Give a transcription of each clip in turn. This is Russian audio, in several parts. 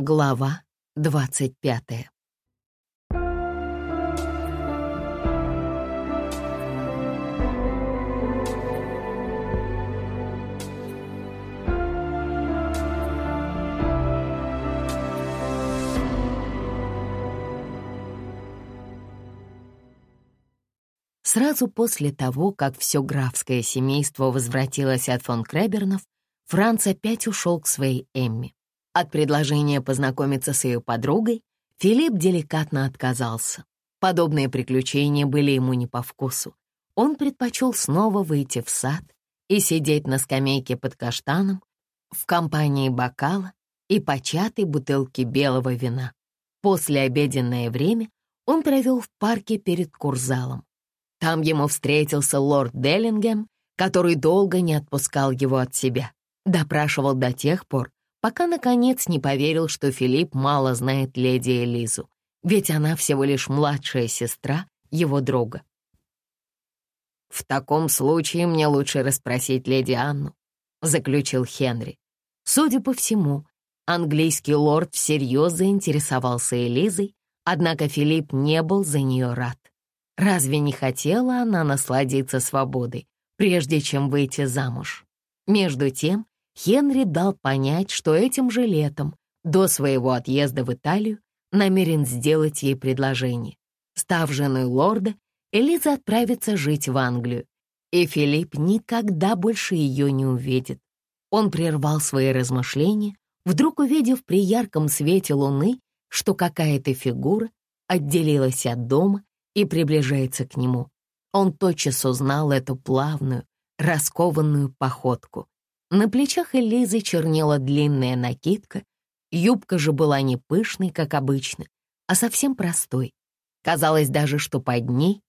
Глава двадцать пятая. Сразу после того, как все графское семейство возвратилось от фон Кребернов, Франц опять ушел к своей Эмме. От предложения познакомиться с ее подругой Филипп деликатно отказался. Подобные приключения были ему не по вкусу. Он предпочел снова выйти в сад и сидеть на скамейке под каштаном в компании бокала и початой бутылки белого вина. После обеденное время он провел в парке перед курзалом. Там ему встретился лорд Деллингем, который долго не отпускал его от себя. Допрашивал до тех пор, пока, наконец, не поверил, что Филипп мало знает леди Элизу, ведь она всего лишь младшая сестра его друга. «В таком случае мне лучше расспросить леди Анну», — заключил Хенри. Судя по всему, английский лорд всерьез заинтересовался Элизой, однако Филипп не был за нее рад. Разве не хотела она насладиться свободой, прежде чем выйти замуж? Между тем, Хенри дал понять, что этим же летом, до своего отъезда в Италию, намерен сделать ей предложение. Став женой лорда, Элиза отправится жить в Англию, и Филипп никогда больше ее не увидит. Он прервал свои размышления, вдруг увидев при ярком свете луны, что какая-то фигура отделилась от дома и приближается к нему. Он тотчас узнал эту плавную, раскованную походку. На плечах Элизы чернела длинная накидка, юбка же была не пышной, как обычно, а совсем простой. Казалось даже, что под ней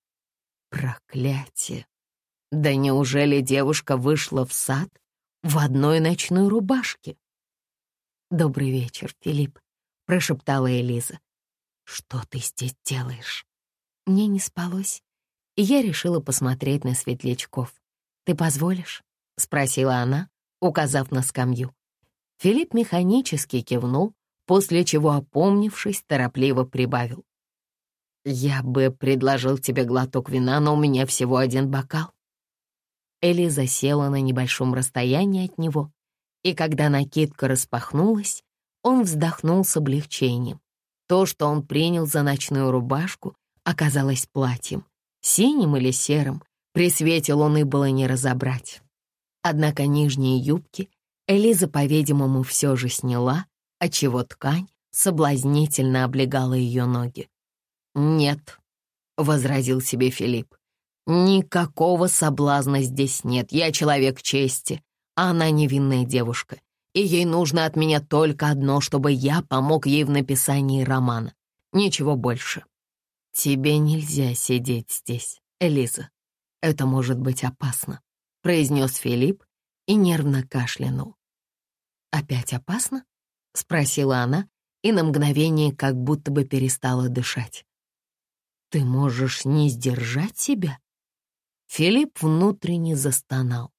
проклятие. Да неужели девушка вышла в сад в одной ночной рубашке? «Добрый вечер, Филипп», — прошептала Элиза. «Что ты здесь делаешь?» Мне не спалось, и я решила посмотреть на светлячков. «Ты позволишь?» — спросила она, указав на скамью. Филипп механически кивнул, после чего, опомнившись, торопливо прибавил. «Я бы предложил тебе глоток вина, но у меня всего один бокал». Элиза села на небольшом расстоянии от него, и когда накидка распахнулась, он вздохнул с облегчением. То, что он принял за ночную рубашку, оказалось платьем, синим или серым, при свете луны было не разобрать. Однако нижние юбки Элиза, по-видимому, все же сняла, отчего ткань соблазнительно облегала ее ноги. «Нет», — возразил себе Филипп, — «никакого соблазна здесь нет. Я человек чести, а она невинная девушка, и ей нужно от меня только одно, чтобы я помог ей в написании романа. Ничего больше. Тебе нельзя сидеть здесь, Элиза. Это может быть опасно произнес Филипп и нервно кашлянул. «Опять опасно?» — спросила она и на мгновение как будто бы перестала дышать. «Ты можешь не сдержать себя?» Филипп внутренне застонал.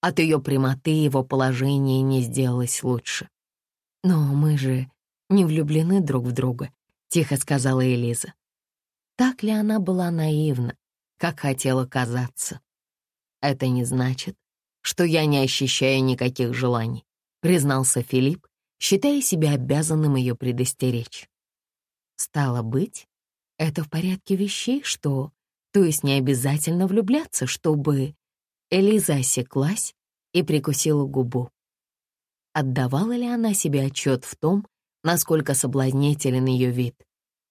От ее прямоты его положение не сделалось лучше. «Но мы же не влюблены друг в друга», — тихо сказала Элиза. Так ли она была наивна, как хотела казаться? «Это не значит, что я не ощущаю никаких желаний», признался Филипп, считая себя обязанным ее предостеречь. «Стало быть, это в порядке вещей, что... То есть не обязательно влюбляться, чтобы...» Элиза осеклась и прикусила губу. Отдавала ли она себе отчет в том, насколько соблазнителен ее вид?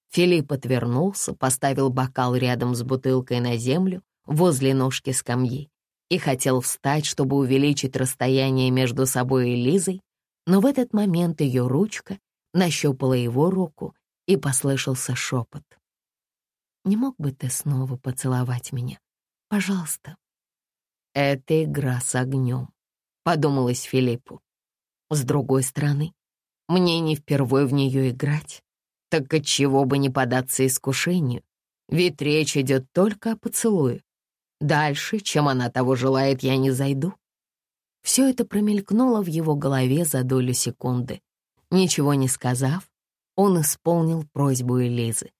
Филипп отвернулся, поставил бокал рядом с бутылкой на землю возле ножки скамьи и хотел встать, чтобы увеличить расстояние между собой и Лизой, но в этот момент ее ручка нащупала его руку, и послышался шепот. «Не мог бы ты снова поцеловать меня? Пожалуйста». «Это игра с огнем», — подумалось Филиппу. С другой стороны, мне не впервой в нее играть, так отчего бы не податься искушению, ведь речь идет только о поцелуе. Дальше, чем она того желает, я не зайду. Все это промелькнуло в его голове за долю секунды. Ничего не сказав, он исполнил просьбу Элизы.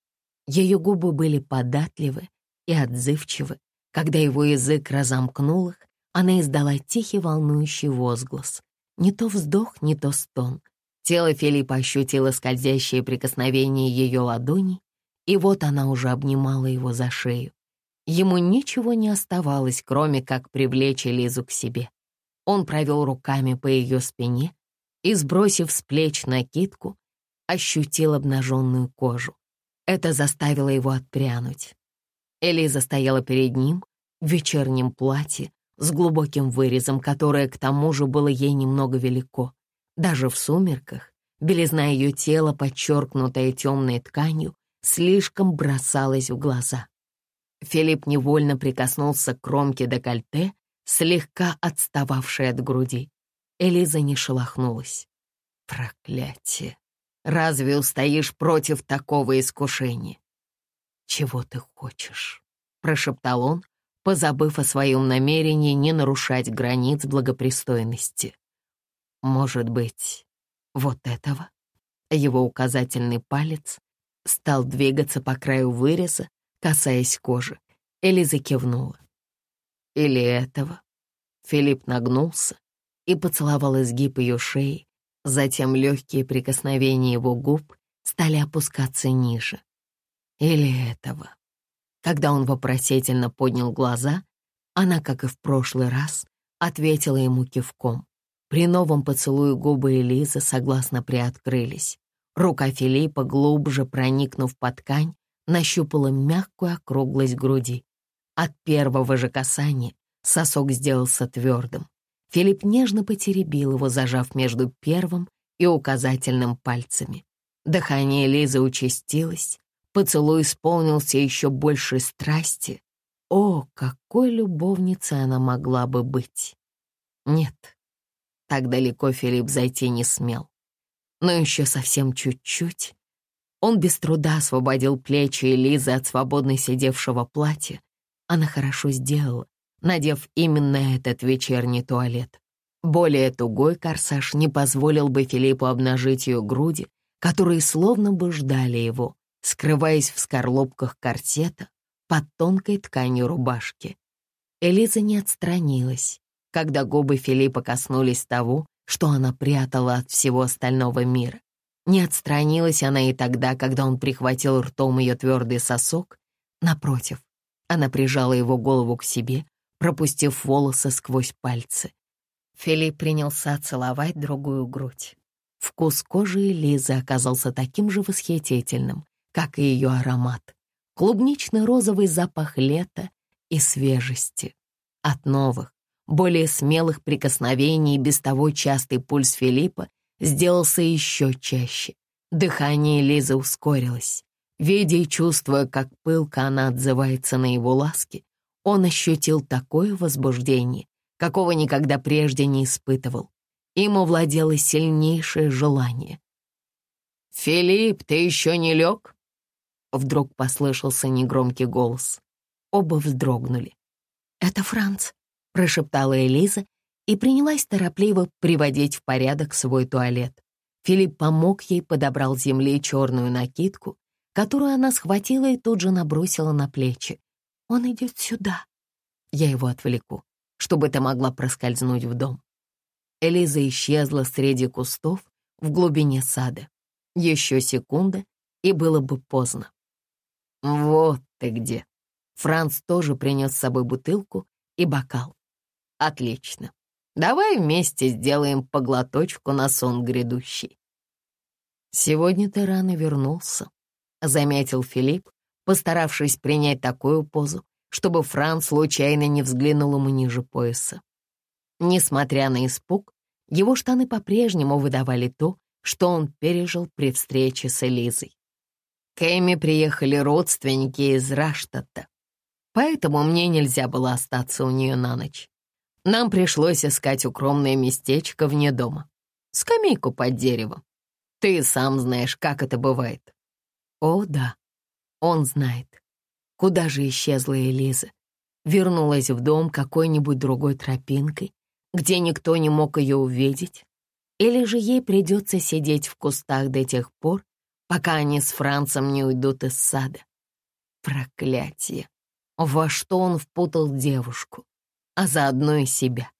Ее губы были податливы и отзывчивы. Когда его язык разомкнул их, она издала тихий волнующий возглас. Не то вздох, не то стон. Тело Филиппа ощутило скользящее прикосновение ее ладоней, и вот она уже обнимала его за шею. Ему ничего не оставалось, кроме как привлечь Элизу к себе. Он провел руками по ее спине и, сбросив с плеч накидку, ощутил обнаженную кожу. Это заставило его отпрянуть. Элиза стояла перед ним в вечернем платье с глубоким вырезом, которое к тому же было ей немного велико. Даже в сумерках белизна ее тела, подчеркнутая темной тканью, слишком бросалась в глаза. Филипп невольно прикоснулся к кромке декольте, слегка отстававшей от груди. Элиза не шелохнулась. «Проклятие! Разве устоишь против такого искушения?» «Чего ты хочешь?» — прошептал он, позабыв о своем намерении не нарушать границ благопристойности. «Может быть, вот этого?» Его указательный палец стал двигаться по краю выреза, касаясь кожи. Элиза кивнула. Или этого. Филипп нагнулся и поцеловал изгиб ее шеи, затем легкие прикосновения его губ стали опускаться ниже. Или этого. Когда он вопросительно поднял глаза, она, как и в прошлый раз, ответила ему кивком. При новом поцелуе губы Элизы согласно приоткрылись. Рука Филиппа, глубже проникнув под ткань, нащупала мягкую округлость груди. От первого же касания сосок сделался твердым. Филипп нежно потеребил его, зажав между первым и указательным пальцами. Дыхание Лизы участилось, поцелуй исполнился еще большей страсти. О, какой любовницей она могла бы быть! Нет, так далеко Филипп зайти не смел. Но еще совсем чуть-чуть, он без труда освободил плечи Элизы от свободно сидевшего платья. Она хорошо сделала, надев именно этот вечерний туалет. Более тугой корсаж не позволил бы Филиппу обнажить ее груди, которые словно бы ждали его, скрываясь в скорлупках корсета под тонкой тканью рубашки. Элиза не отстранилась, когда губы Филиппа коснулись того, что она прятала от всего остального мира. Не отстранилась она и тогда, когда он прихватил ртом ее твердый сосок. Напротив, она прижала его голову к себе, пропустив волосы сквозь пальцы. Филипп принялся целовать другую грудь. Вкус кожи Лизы оказался таким же восхитительным, как и ее аромат. Клубнично-розовый запах лета и свежести. От новых, более смелых прикосновений без того частый пульс Филиппа сделался еще чаще. Дыхание Лизы ускорилось. Видя и чувствуя, как пылко она отзывается на его ласки, он ощутил такое возбуждение, какого никогда прежде не испытывал. Им овладело сильнейшее желание. «Филипп, ты еще не лег?» Вдруг послышался негромкий голос. Оба вздрогнули. «Это Франц», — прошептала Элиза и принялась торопливо приводить в порядок свой туалет. Филипп помог ей, подобрал с земли черную накидку, которую она схватила и тут же набросила на плечи. «Он идет сюда». Я его отвлеку, чтобы ты могла проскользнуть в дом. Элиза исчезла среди кустов в глубине сада. Еще секунда, и было бы поздно. «Вот ты где!» Франц тоже принес с собой бутылку и бокал. «Отлично. Давай вместе сделаем поглоточку на сон грядущий. Сегодня ты рано вернулся, заметил Филипп, постаравшись принять такую позу, чтобы Франц случайно не взглянул ему ниже пояса. Несмотря на испуг, его штаны по-прежнему выдавали то, что он пережил при встрече с Элизой. К Эми приехали родственники из Раштата, поэтому мне нельзя было остаться у нее на ночь. Нам пришлось искать укромное местечко вне дома. Скамейку под деревом. Ты сам знаешь, как это бывает. О, да, он знает. Куда же исчезла Элиза? Вернулась в дом какой-нибудь другой тропинкой, где никто не мог ее увидеть? Или же ей придется сидеть в кустах до тех пор, пока они с Францем не уйдут из сада. Проклятие! Во что он впутал девушку, а заодно и себя.